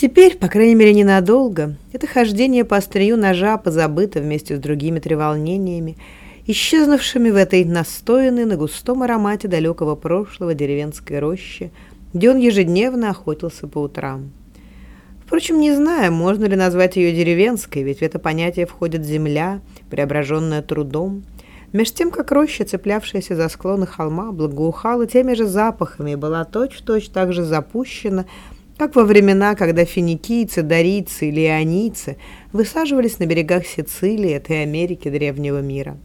Теперь, по крайней мере, ненадолго, это хождение по острию ножа позабыто вместе с другими треволнениями, исчезнувшими в этой настоянной на густом аромате далекого прошлого деревенской рощи, где он ежедневно охотился по утрам. Впрочем, не знаю, можно ли назвать ее деревенской, ведь в это понятие входит земля, преображенная трудом, меж тем, как роща, цеплявшаяся за склоны холма, благоухала теми же запахами и была точь-в-точь -точь так же запущена, как во времена, когда финикийцы, дарийцы или ионийцы высаживались на берегах Сицилии, этой Америки древнего мира.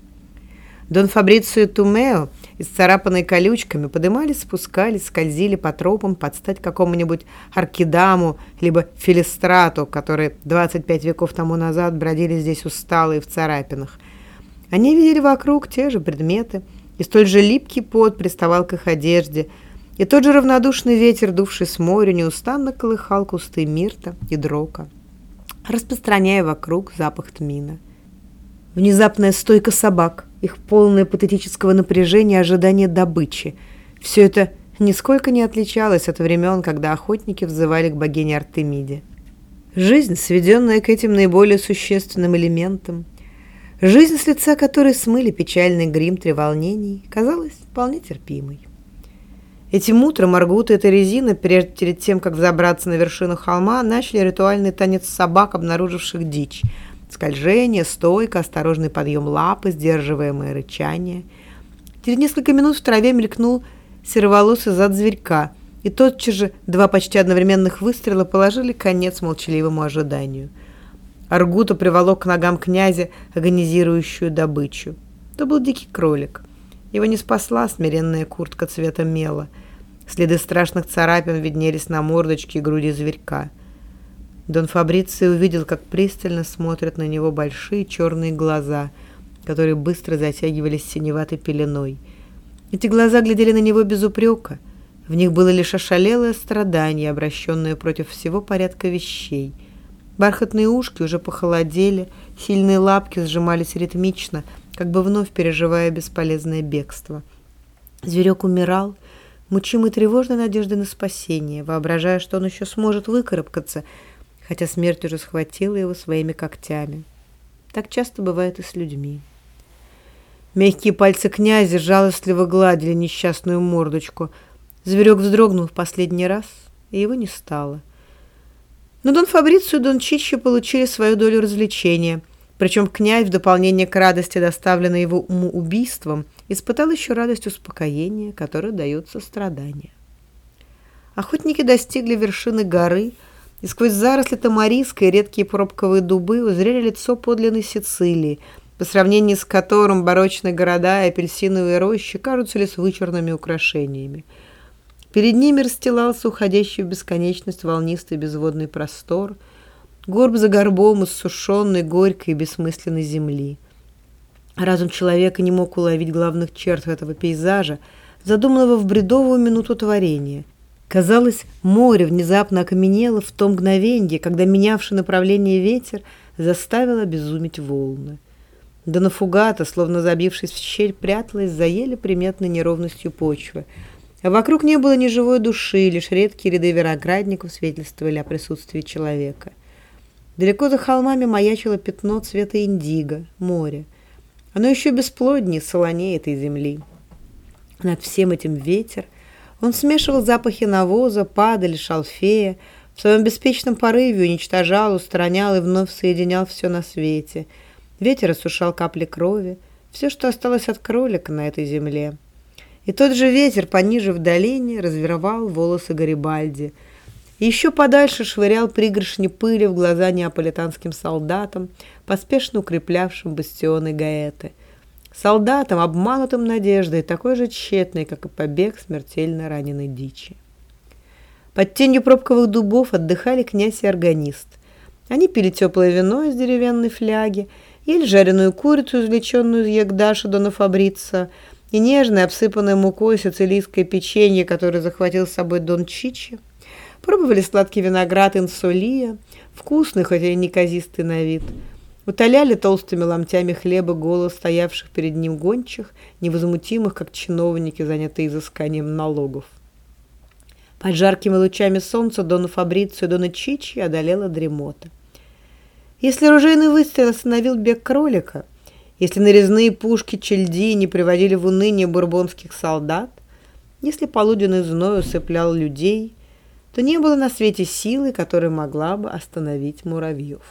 Дон Фабрицио и Тумео, исцарапанные колючками, подымались, спускались, скользили по тропам под стать какому-нибудь Аркидаму, либо Филистрату, которые 25 веков тому назад бродили здесь усталые в царапинах. Они видели вокруг те же предметы, и столь же липкий пот приставал к их одежде – и тот же равнодушный ветер, дувший с моря, неустанно колыхал кусты мирта и дрока, распространяя вокруг запах тмина. Внезапная стойка собак, их полное патетического напряжения ожидание добычи. Все это нисколько не отличалось от времен, когда охотники взывали к богине Артемиде. Жизнь, сведенная к этим наиболее существенным элементам, жизнь, с лица которой смыли печальный грим треволнений, казалась вполне терпимой. Этим утром Аргут и Терезина, перед тем, как взобраться на вершину холма, начали ритуальный танец собак, обнаруживших дичь. Скольжение, стойка, осторожный подъем лапы, сдерживаемое рычание. Через несколько минут в траве мелькнул сероволосый зад зверька, и тотчас же два почти одновременных выстрела положили конец молчаливому ожиданию. Аргута приволок к ногам князя агонизирующую добычу. Это был дикий кролик. Его не спасла смиренная куртка цвета мела. Следы страшных царапин виднелись на мордочке и груди зверька. Дон Фабрицио увидел, как пристально смотрят на него большие черные глаза, которые быстро затягивались синеватой пеленой. Эти глаза глядели на него без упрека. В них было лишь ошалелое страдание, обращенное против всего порядка вещей. Бархатные ушки уже похолодели, сильные лапки сжимались ритмично — как бы вновь переживая бесполезное бегство. Зверек умирал, мучимый тревожной надеждой на спасение, воображая, что он еще сможет выкарабкаться, хотя смерть уже схватила его своими когтями. Так часто бывает и с людьми. Мягкие пальцы князя жалостливо гладили несчастную мордочку. Зверек вздрогнул в последний раз, и его не стало. Но Дон Фабрицио и Дон Чиччо получили свою долю развлечения — причем князь, в дополнение к радости, доставленной его уму убийством, испытал еще радость успокоения, которое дает сострадание. Охотники достигли вершины горы, и сквозь заросли тамариска и редкие пробковые дубы узрели лицо подлинной Сицилии, по сравнению с которым барочные города и апельсиновые рощи кажутся лишь вычурными украшениями. Перед ними расстилался уходящий в бесконечность волнистый безводный простор – горб за горбом иссушенной, горькой и бессмысленной земли. Разум человека не мог уловить главных черт этого пейзажа, задуманного в бредовую минуту творения. Казалось, море внезапно окаменело в том мгновенье, когда менявший направление ветер заставил обезумить волны. Да на фугата, словно забившись в щель, пряталась за еле приметной неровностью почвы. А вокруг не было ни живой души, лишь редкие ряды виноградников свидетельствовали о присутствии человека – Далеко за холмами маячило пятно цвета индиго, море. Оно еще бесплоднее, солонее этой земли. Над всем этим ветер. Он смешивал запахи навоза, падали, шалфея, в своем беспечном порыве уничтожал, устранял и вновь соединял все на свете. Ветер осушал капли крови, все, что осталось от кролика на этой земле. И тот же ветер пониже в долине развервал волосы Гарибальди – еще подальше швырял пригоршни пыли в глаза неаполитанским солдатам, поспешно укреплявшим бастионы Гаэты. Солдатам, обманутым надеждой, такой же тщетной, как и побег смертельно раненой дичи. Под тенью пробковых дубов отдыхали князь и органист. Они пили теплое вино из деревянной фляги, ели жареную курицу, извлеченную из ягдаша Дона Фабрица, и нежное, обсыпанное мукой сицилийское печенье, которое захватил с собой Дон Чичи, Пробовали сладкий виноград инсулия, вкусный, хотя и неказистый на вид. Утоляли толстыми ломтями хлеба голос стоявших перед ним гончих, невозмутимых, как чиновники, занятые изысканием налогов. Под жаркими лучами солнца Дону Фабрицию и Дона Чичи одолела дремота. Если оружейный выстрел остановил бег кролика, если нарезные пушки Чельди не приводили в уныние бурбонских солдат, если полуденный зной усыплял людей, то не было на свете силы, которая могла бы остановить муравьев.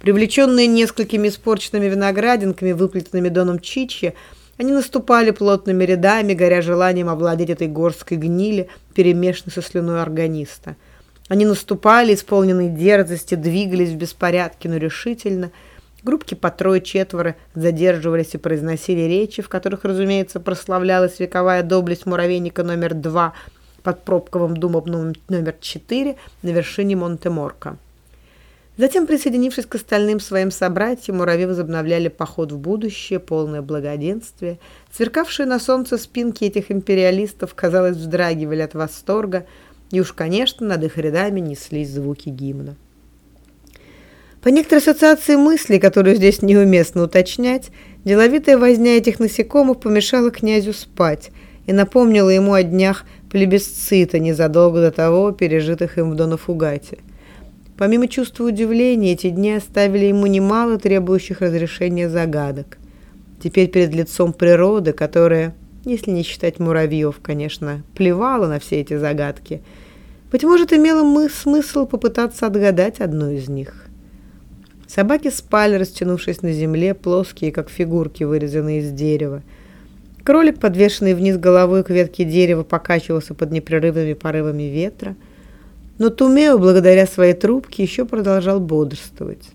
Привлеченные несколькими испорченными виноградинками, выплетенными доном Чичи, они наступали плотными рядами, горя желанием овладеть этой горской гнили, перемешанной со слюной органиста. Они наступали, исполненные дерзости, двигались в беспорядке, но решительно. Группки по трое-четверо задерживались и произносили речи, в которых, разумеется, прославлялась вековая доблесть муравейника номер два под пробковым думом номер четыре на вершине Монте-Морко. Затем, присоединившись к остальным своим собратьям, муравьи возобновляли поход в будущее, полное благоденствие. Сверкавшие на солнце спинки этих империалистов, казалось, вздрагивали от восторга, и уж, конечно, над их рядами неслись звуки гимна. По некоторой ассоциации мыслей, которую здесь неуместно уточнять, деловитая возня этих насекомых помешала князю спать и напомнила ему о днях плебисцита, незадолго до того пережитых им в Донафугате – Помимо чувства удивления, эти дни оставили ему немало требующих разрешения загадок. Теперь перед лицом природы, которая, если не считать муравьев, конечно, плевала на все эти загадки, быть может, имело мы смысл попытаться отгадать одну из них. Собаки спали, растянувшись на земле, плоские, как фигурки, вырезанные из дерева. Кролик, подвешенный вниз головой к ветке дерева, покачивался под непрерывными порывами ветра – но Тумео, благодаря своей трубке, еще продолжал бодрствовать.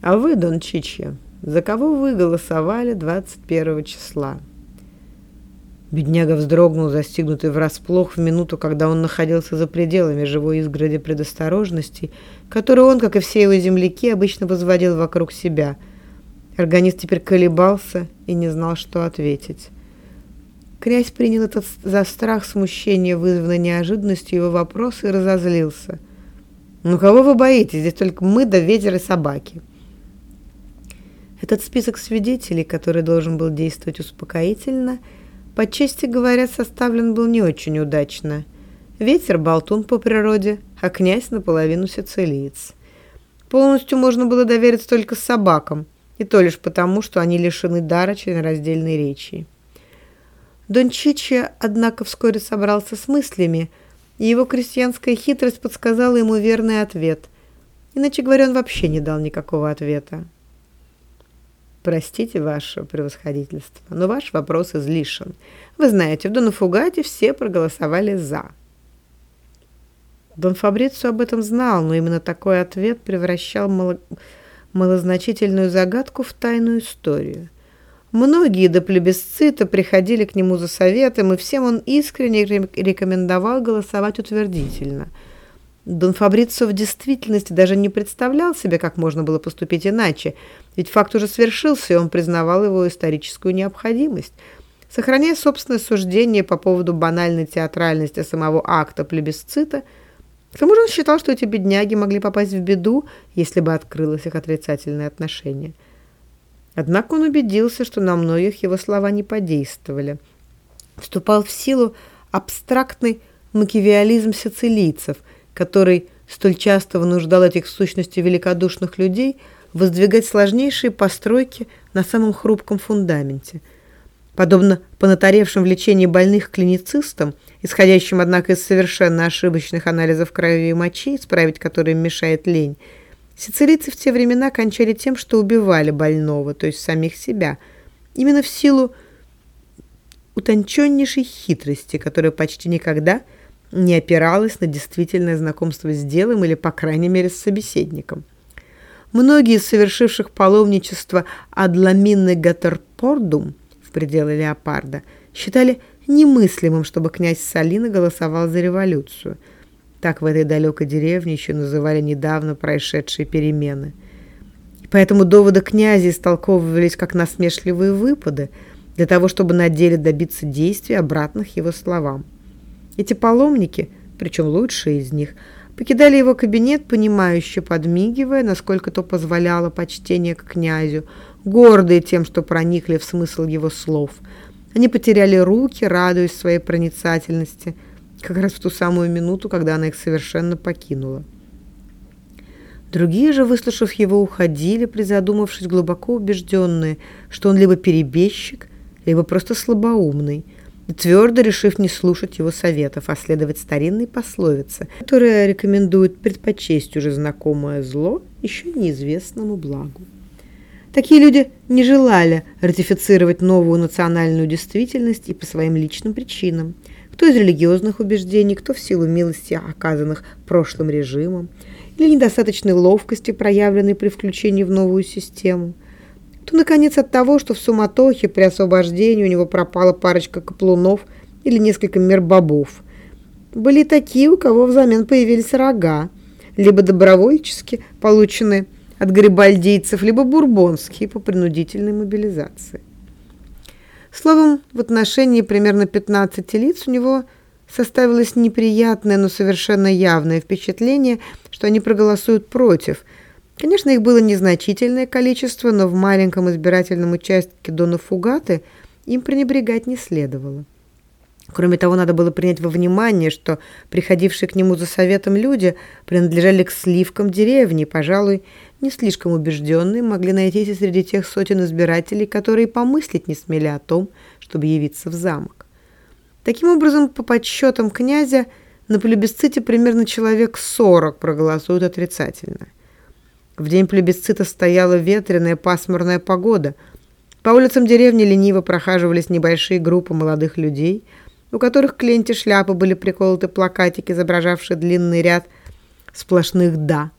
«А вы, Дон Чичья, за кого вы голосовали 21 числа?» Бедняга вздрогнул, застигнутый врасплох в минуту, когда он находился за пределами живой изгороди предосторожности, которую он, как и все его земляки, обычно возводил вокруг себя. Органист теперь колебался и не знал, что ответить. Князь принял этот за страх смущения, вызванный неожиданностью его вопроса, и разозлился. «Ну кого вы боитесь? Здесь только мы да ветер и собаки». Этот список свидетелей, который должен был действовать успокоительно, по чести говоря, составлен был не очень удачно. Ветер – болтун по природе, а князь наполовину сицилиец. Полностью можно было довериться только собакам, и то лишь потому, что они лишены дара членораздельной речи. Дон Чичи, однако, вскоре собрался с мыслями, и его крестьянская хитрость подсказала ему верный ответ. Иначе говоря, он вообще не дал никакого ответа. Простите, ваше превосходительство, но ваш вопрос излишен. Вы знаете, в Донафугате все проголосовали «за». Дон Фабрицу об этом знал, но именно такой ответ превращал. Малозначительную загадку в тайную историю – Многие до плебисцита приходили к нему за советом, и всем он искренне рекомендовал голосовать утвердительно. Дон Фабрицио в действительности даже не представлял себе, как можно было поступить иначе, ведь факт уже свершился, и он признавал его историческую необходимость. Сохраняя собственное суждение по поводу банальной театральности самого акта плебисцита, к тому же он считал, что эти бедняги могли попасть в беду, если бы открылось их отрицательное отношение – Однако он убедился, что на многих его слова не подействовали. Вступал в силу абстрактный макивиализм сицилийцев, который столь часто вынуждал этих в сущности великодушных людей воздвигать сложнейшие постройки на самом хрупком фундаменте. Подобно понатаревшим в лечении больных клиницистам, исходящим, однако, из совершенно ошибочных анализов крови и мочи, исправить которые мешает лень, Сицилийцы в те времена кончали тем, что убивали больного, то есть самих себя, именно в силу утонченнейшей хитрости, которая почти никогда не опиралась на действительное знакомство с делом или, по крайней мере, с собеседником. Многие из совершивших паломничество Адламинны Гатерпордум в пределы Леопарда считали немыслимым, чтобы князь Салина голосовал за революцию – так в этой далекой деревне еще называли недавно происшедшие перемены. поэтому доводы князя истолковывались как насмешливые выпады для того, чтобы на деле добиться действий, обратных его словам. Эти паломники, причем лучшие из них, покидали его кабинет, понимающе подмигивая, насколько то позволяло почтение к князю, гордые тем, что проникли в смысл его слов. Они потеряли руки, радуясь своей проницательности – как раз в ту самую минуту, когда она их совершенно покинула. Другие же, выслушав его, уходили, призадумавшись, глубоко убежденные, что он либо перебежчик, либо просто слабоумный, твердо решив не слушать его советов, а следовать старинной пословице, которая рекомендует предпочесть уже знакомое зло еще неизвестному благу. Такие люди не желали ратифицировать новую национальную действительность и по своим личным причинам, кто из религиозных убеждений, кто в силу милости, оказанных прошлым режимом, или недостаточной ловкости, проявленной при включении в новую систему, то, наконец, от того, что в суматохе при освобождении у него пропала парочка каплунов или несколько мербобов. Были такие, у кого взамен появились рога, либо добровольчески полученные от гарибальдийцев, либо бурбонские по принудительной мобилизации. Словом, в отношении примерно 15 лиц у него – составилось неприятное, но совершенно явное впечатление, что они проголосуют против. Конечно, их было незначительное количество, но в маленьком избирательном участке Дона Фугаты им пренебрегать не следовало. Кроме того, надо было принять во внимание, что приходившие к нему за советом люди принадлежали к сливкам деревни, пожалуй, не слишком убежденные могли найтись и среди тех сотен избирателей, которые помыслить не смели о том, чтобы явиться в замок. Таким образом, по подсчетам князя, на плебисците примерно человек 40 проголосуют отрицательно. В день плебисцита стояла ветреная пасмурная погода. По улицам деревни лениво прохаживались небольшие группы молодых людей, у которых к ленте шляпы были приколоты плакатики, изображавшие длинный ряд сплошных «да».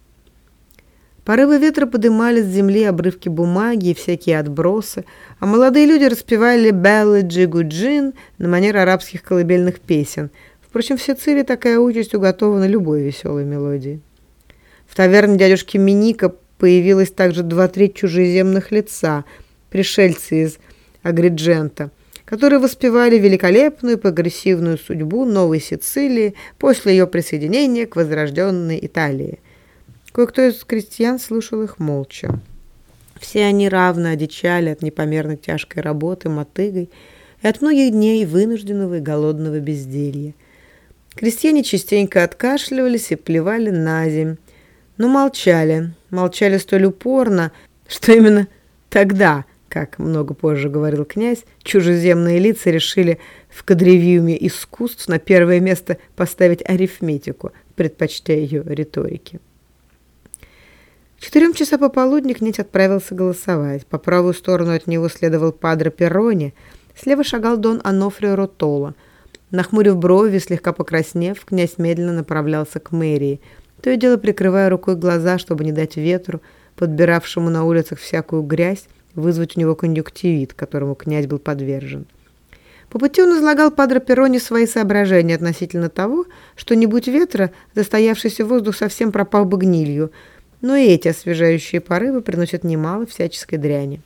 Порывы ветра подымали с земли обрывки бумаги и всякие отбросы, а молодые люди распевали «Беллы Джигуджин» на манер арабских колыбельных песен. Впрочем, в Сицилии такая участь уготована любой веселой мелодии. В таверне дядюшки Миника появилось также два-три чужеземных лица, пришельцы из Агриджента, которые воспевали великолепную прогрессивную судьбу Новой Сицилии после ее присоединения к возрожденной Италии – Кое-кто из крестьян слушал их молча. Все они равно одичали от непомерно тяжкой работы мотыгой и от многих дней вынужденного и голодного безделья. Крестьяне частенько откашливались и плевали на земь, но молчали, молчали столь упорно, что именно тогда, как много позже говорил князь, чужеземные лица решили в кадревиуме искусств на первое место поставить арифметику, предпочтя ее риторике. Четырем часа пополудни князь отправился голосовать. По правую сторону от него следовал Падре Перрони, слева шагал Дон Анофрио Ротола. Нахмурив брови, слегка покраснев, князь медленно направлялся к мэрии, то и дело прикрывая рукой глаза, чтобы не дать ветру, подбиравшему на улицах всякую грязь, вызвать у него конъюнктивит, которому князь был подвержен. По пути он излагал Падре Перрони свои соображения относительно того, что не будь ветра, застоявшийся воздух совсем пропал бы гнилью, но и эти освежающие порывы приносят немало всяческой дряни.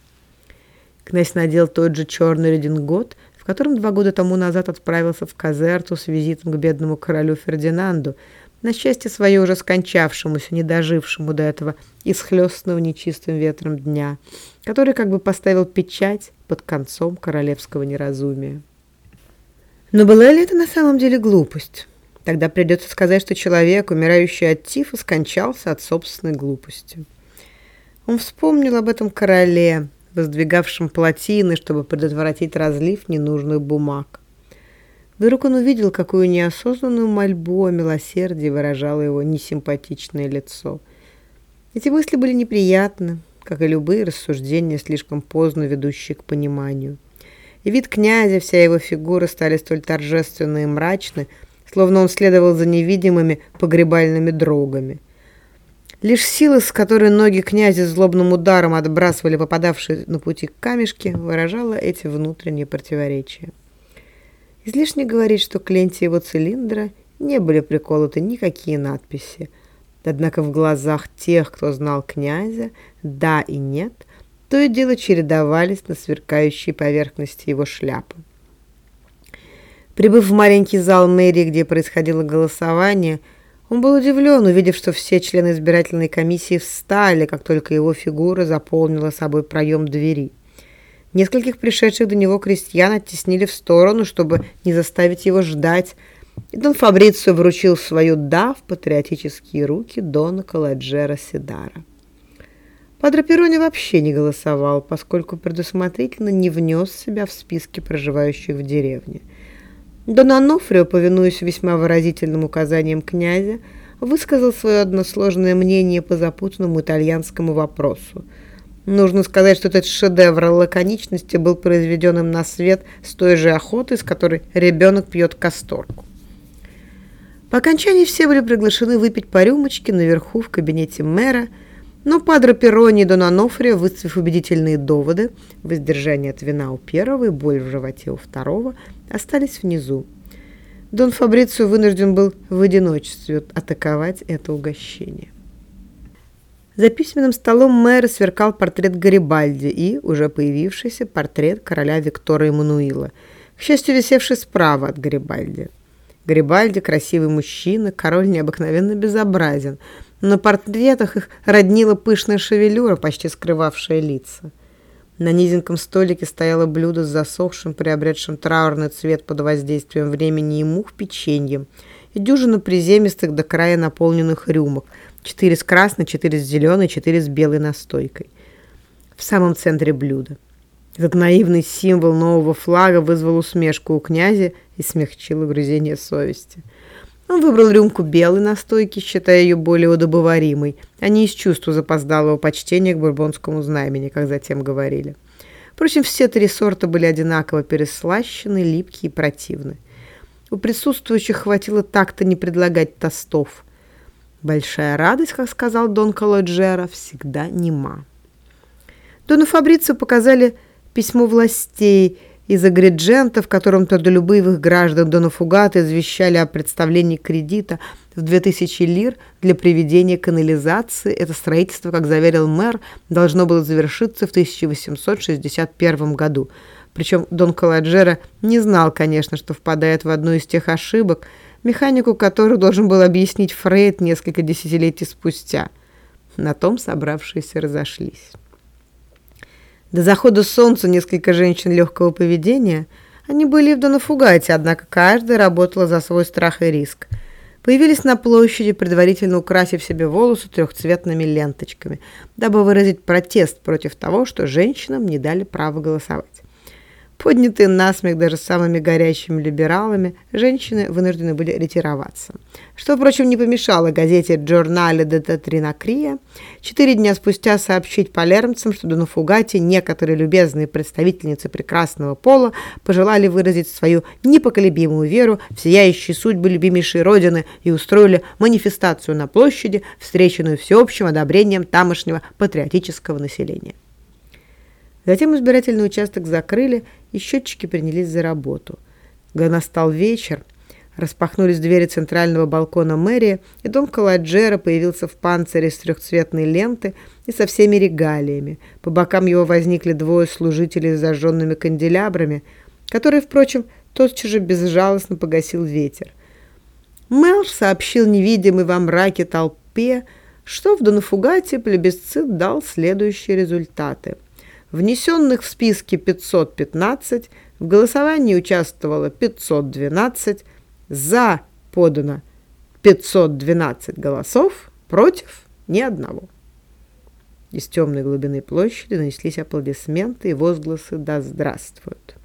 Князь надел тот же черный редингот, в котором два года тому назад отправился в Казерту с визитом к бедному королю Фердинанду, на счастье свое уже скончавшемуся, не дожившему до этого исхлёстанного нечистым ветром дня, который как бы поставил печать под концом королевского неразумия. Но была ли это на самом деле глупость? Тогда придется сказать, что человек, умирающий от тифа, скончался от собственной глупости. Он вспомнил об этом короле, воздвигавшем плотины, чтобы предотвратить разлив ненужных бумаг. Вдруг он увидел, какую неосознанную мольбу о милосердии выражало его несимпатичное лицо. Эти мысли были неприятны, как и любые рассуждения, слишком поздно ведущие к пониманию. И вид князя, вся его фигура стали столь торжественны и мрачны, словно он следовал за невидимыми погребальными дрогами. Лишь сила, с которой ноги князя злобным ударом отбрасывали попадавшие на пути камешки, выражала эти внутренние противоречия. Излишне говорить, что к ленте его цилиндра не были приколоты никакие надписи. Однако в глазах тех, кто знал князя, да и нет, то и дело чередовались на сверкающей поверхности его шляпы. Прибыв в маленький зал мэрии, где происходило голосование, он был удивлен, увидев, что все члены избирательной комиссии встали, как только его фигура заполнила собой проем двери. Нескольких пришедших до него крестьян оттеснили в сторону, чтобы не заставить его ждать, и Дон Фабрицио вручил свою «да» в патриотические руки Дона Каладжера Сидара. Падре Перони вообще не голосовал, поскольку предусмотрительно не внес себя в списки проживающих в деревне. Дон Анофрио, повинуясь весьма выразительным указаниям князя, высказал свое односложное мнение по запутанному итальянскому вопросу. Нужно сказать, что этот шедевр лаконичности был произведен им на свет с той же охотой, с которой ребенок пьет касторку. По окончании все были приглашены выпить по рюмочке наверху в кабинете мэра, но Падро Перрони и Дон Анофрио, выставив убедительные доводы, воздержание от вина у первого и боль в животе у второго, остались внизу. Дон Фабрицио вынужден был в одиночестве атаковать это угощение. За письменным столом мэра сверкал портрет Гарибальди и, уже появившийся, портрет короля Виктора Эммануила, к счастью, висевший справа от Гарибальди. Гарибальди – красивый мужчина, король необыкновенно безобразен. На портретах их роднила пышная шевелюра, почти скрывавшая лица. На низеньком столике стояло блюдо с засохшим, приобретшим траурный цвет под воздействием времени и мух печеньем и дюжина приземистых до края наполненных рюмок, четыре с красной, четыре с зеленой, четыре с белой настойкой. В самом центре блюда. Этот наивный символ нового флага вызвал усмешку у князя и смягчил угрызение совести. Он выбрал рюмку белой настойки, считая ее более удобоваримой, а не из чувства запоздалого почтения к бурбонскому знамени, как затем говорили. Впрочем, все три сорта были одинаково переслащены, липкие и противны. У присутствующих хватило так-то не предлагать тостов. Большая радость, как сказал Дон Калоджера, всегда нема. Дону Фабрицию показали письмо властей из Агриджента, в котором трудолюбивых граждан Донафугата извещали о представлении кредита в 2000 лир для приведения канализации. Это строительство, как заверил мэр, должно было завершиться в 1861 году. Причем Дон Каладжера не знал, конечно, что впадает в одну из тех ошибок, механику которых должен был объяснить Фрейд несколько десятилетий спустя. На том собравшиеся разошлись. До захода солнца несколько женщин легкого поведения, они были в Донафугате, однако каждая работала за свой страх и риск. Появились на площади, предварительно украсив себе волосы трехцветными ленточками, дабы выразить протест против того, что женщинам не дали права голосовать. Поднятые насмех даже самыми горячими либералами, женщины вынуждены были ретироваться. Что, впрочем, не помешало газете «Джорнале де Татринакрия» четыре дня спустя сообщить палермцам, что до Нафугати некоторые любезные представительницы прекрасного пола пожелали выразить свою непоколебимую веру в сияющие судьбы любимейшей Родины и устроили манифестацию на площади, встреченную всеобщим одобрением тамошнего патриотического населения. Затем избирательный участок закрыли, и счетчики принялись за работу. Настал вечер, распахнулись двери центрального балкона мэрии, и Дон Каладжера появился в панцире с трехцветной ленты и со всеми регалиями. По бокам его возникли двое служителей с зажженными канделябрами, которые, впрочем, тотчас же безжалостно погасил ветер. Мэр сообщил невидимый во мраке толпе, что в Донафугате плебисцит дал следующие результаты – Внесенных в списки 515, в голосовании участвовало 512, за подано 512 голосов, против ни одного. Из темной глубины площади донеслись аплодисменты и возгласы «Да здравствуют!».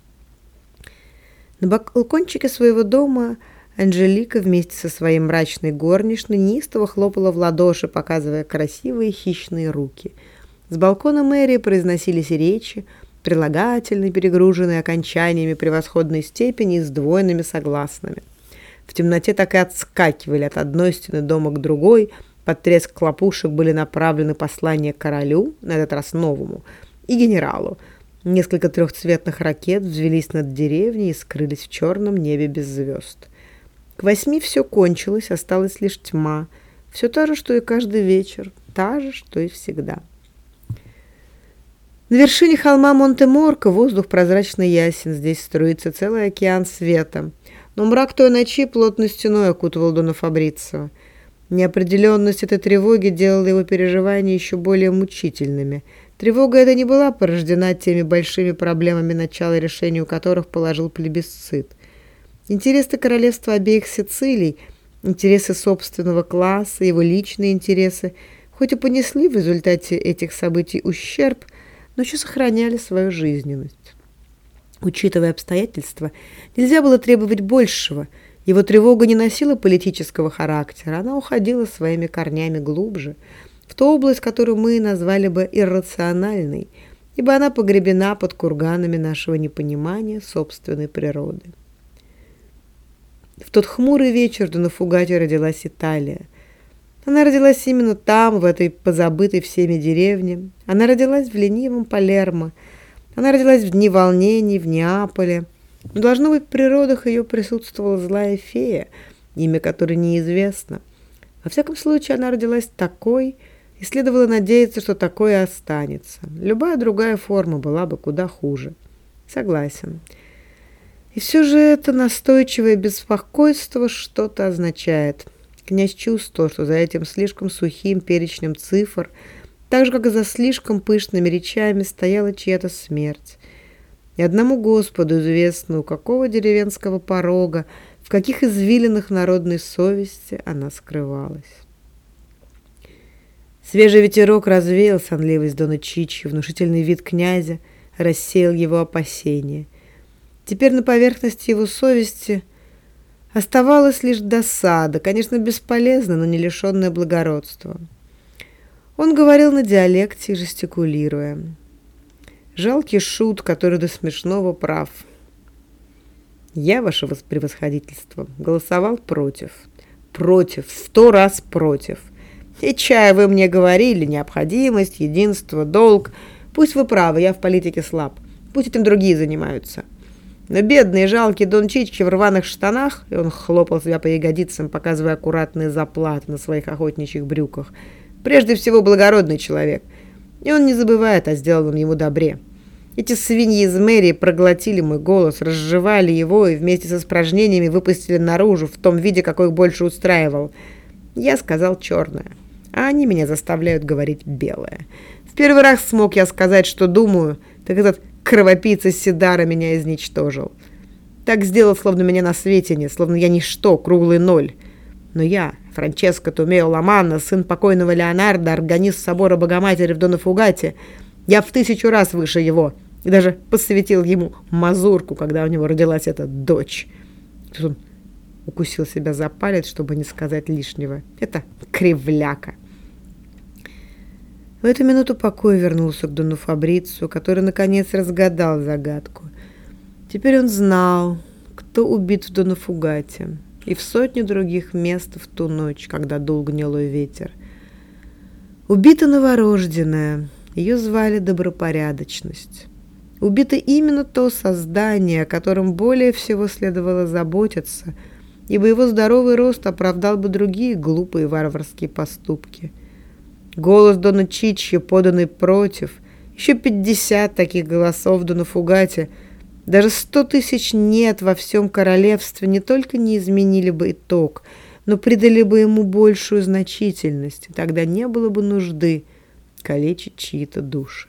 На балкончике своего дома Анжелика вместе со своей мрачной горничной неистово хлопала в ладоши, показывая красивые хищные руки – с балкона мэрии произносились речи, прилагательные, перегруженные окончаниями превосходной степени и сдвоенными согласными. В темноте так и отскакивали от одной стены дома к другой, под треск хлопушек были направлены послания королю, на этот раз новому, и генералу. Несколько трехцветных ракет взвелись над деревней и скрылись в черном небе без звезд. К восьми все кончилось, осталась лишь тьма. Все та же, что и каждый вечер, та же, что и всегда. На вершине холма Монте-Морко воздух прозрачно ясен, здесь струится целый океан света. Но мрак той ночи плотной стеной окутывал Дона Фабрицио. Неопределенность этой тревоги делала его переживания еще более мучительными. Тревога эта не была порождена теми большими проблемами, начало решению которых положил плебисцит. Интересы королевства обеих Сицилий, интересы собственного класса, его личные интересы, хоть и понесли в результате этих событий ущерб, но еще сохраняли свою жизненность. Учитывая обстоятельства, нельзя было требовать большего. Его тревога не носила политического характера, она уходила своими корнями глубже, в ту область, которую мы назвали бы иррациональной, ибо она погребена под курганами нашего непонимания собственной природы. В тот хмурый вечер до Нафугате родилась Италия. Она родилась именно там, в этой позабытой всеми деревне. Она родилась в ленивом Палермо – она родилась в дни волнений в Неаполе. Но, должно быть, в природах ее присутствовала злая фея, имя которой неизвестно. Во всяком случае, она родилась такой, и следовало надеяться, что такое останется. Любая другая форма была бы куда хуже. Согласен. И все же это настойчивое беспокойство что-то означает. Князь чувствовал, что за этим слишком сухим перечнем цифр – так же, как и за слишком пышными речами стояла чья-то смерть. И одному Господу известно, у какого деревенского порога, в каких извилинах народной совести она скрывалась. Свежий ветерок развеял сонливость Дона Чичи, внушительный вид князя рассеял его опасения. Теперь на поверхности его совести оставалась лишь досада, конечно, бесполезная, но не лишенная благородства. Он говорил на диалекте, жестикулируя. Жалкий шут, который до смешного прав. Я, ваше превосходительство, голосовал против. Против, сто раз против. И чая вы мне говорили, необходимость, единство, долг. Пусть вы правы, я в политике слаб. Пусть этим другие занимаются. Но бедный жалкий Дон Чички в рваных штанах, и он хлопал себя по ягодицам, показывая аккуратные заплаты на своих охотничьих брюках – Прежде всего, благородный человек. И он не забывает о сделанном ему добре. Эти свиньи из мэрии проглотили мой голос, разжевали его и вместе со испражнениями выпустили наружу в том виде, какой их больше устраивал. Я сказал черное, а они меня заставляют говорить белое. В первый раз смог я сказать, что думаю, так этот кровопийца Сидара меня изничтожил. Так сделал, словно меня на свете нет, словно я ничто, круглый ноль. Но я, Франческо Тумео Ламанна, сын покойного Леонардо, органист собора Богоматери в Донафугате, я в тысячу раз выше его и даже посвятил ему мазурку, когда у него родилась эта дочь. Тут он укусил себя за палец, чтобы не сказать лишнего. Это кривляка. В эту минуту покой вернулся к Дону Фабрицу, который, наконец, разгадал загадку. Теперь он знал, кто убит в Донафугате и в сотню других мест в ту ночь, когда дул гнилой ветер. Убита новорожденная, ее звали Добропорядочность. Убито именно то создание, о котором более всего следовало заботиться, ибо его здоровый рост оправдал бы другие глупые варварские поступки. Голос Дона Чичи, поданный против, еще пятьдесят таких голосов Дона Фугати — даже сто тысяч «нет» во всем королевстве не только не изменили бы итог, но придали бы ему большую значительность, тогда не было бы нужды калечить чьи-то души.